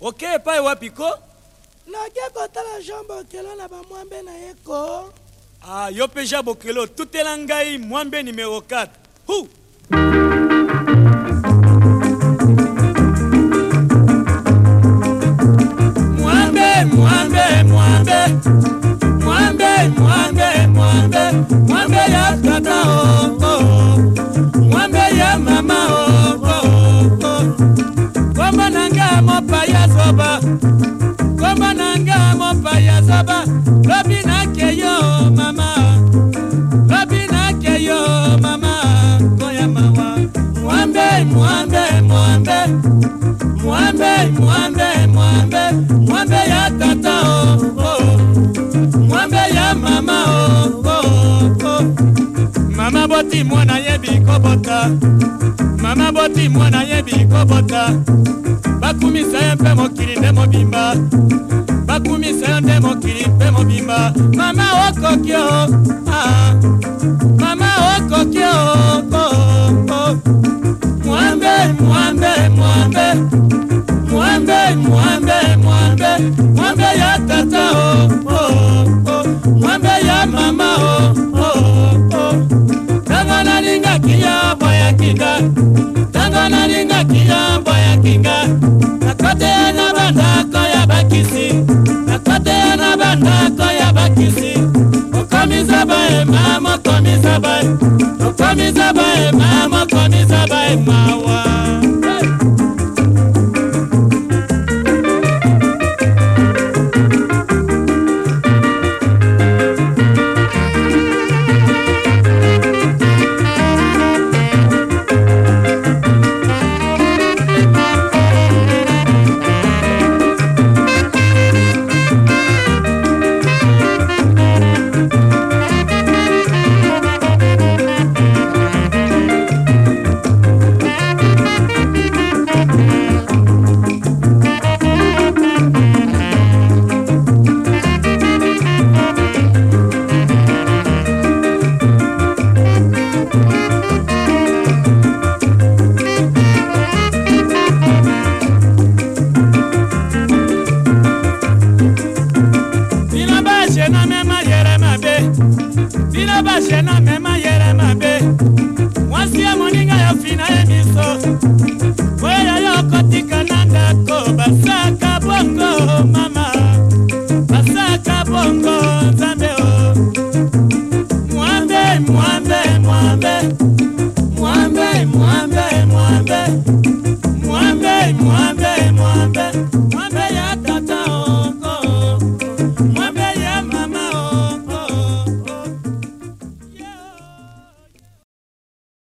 oke epai wapi ko nake kotala jean bokelo na bamwambe na ye ko ah, yo mpe jean bokelo otutela ngai mwambe numero 4 hu mwambe mwambe mwambe mwambe mwambe mwambe mwambe ya tata o oh, oh. mwambe ya mama o oh, oh, oh. kombo nanga mopaya zoba kombo nanga mopaya zoba lobi nake yo mama lobi nake yo mama koyamawa mwambe mwambe mwambe mwambe mwambe mwambe mwambe ya tata o oh, oh. mwambe ya mama o oh, oh, oh. mama boti mwana yebi kobota mama boti mwana yebi kobota bakumisa ye mpe mokili nde mobimba bakumisa yo nde mokili mpe mobimba mama okoki o ah. ah. mama okoki o oh, oh, oh. mwambe mwambe mwambe mwambe mwambe mwambe mwambe ya tata o oh. e mama kamisa bai kamisa bai mama kamisa bai mawa. ṣe ná mẹ́má yẹrẹ má bẹ́ bí ló bá ṣe ná mẹ́má yẹrẹ má bẹ́ wọ́n sí ẹ̀mú nígbà yóò fi náà èmi sọ bóyá yóò kọ́ ti kanada kò bá sáàkà bọ́ńgò mama bá sáàkà bọ́ńgò zambe o muhammed muhammed.